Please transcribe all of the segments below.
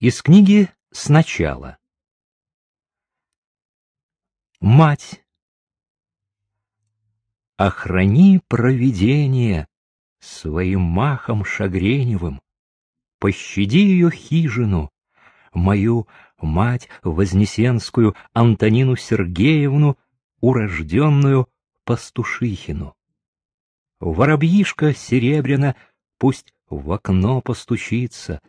Из книги «Сначала». Мать, охрани провидение своим махом шагреневым, пощади ее хижину, мою мать Вознесенскую Антонину Сергеевну, урожденную Пастушихину. Воробьишка серебряно пусть в окно постучится.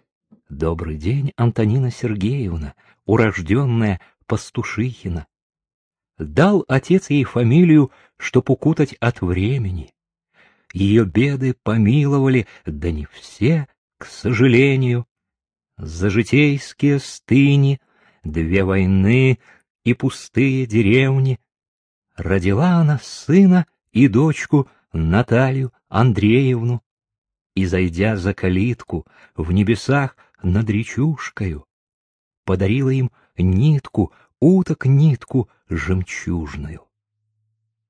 Добрый день, Антонина Сергеевна, урожденная Пастушихина. Дал отец ей фамилию, чтоб укутать от времени. Ее беды помиловали, да не все, к сожалению. За житейские стыни, две войны и пустые деревни. Родила она сына и дочку Наталью Андреевну, и, зайдя за калитку в небесах над речушкою, подарила им нитку, уток нитку жемчужную.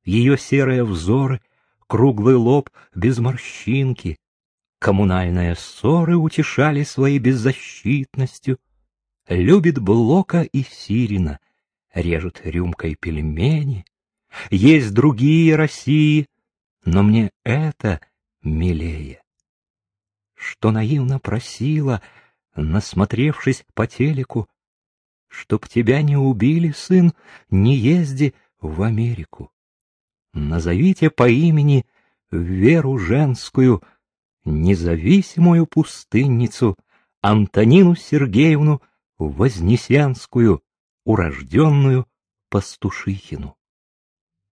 Ее серые взоры, круглый лоб без морщинки, коммунальные ссоры утешали своей беззащитностью, любит Блока и Сирина, режет рюмкой пельмени, есть другие России, но мне это милее. Что наивно просила, насмотревшись по телеку, Чтоб тебя не убили, сын, не езди в Америку. Назовите по имени веру женскую, независимую пустынницу, Антонину Сергеевну Вознесенскую, урожденную Пастушихину.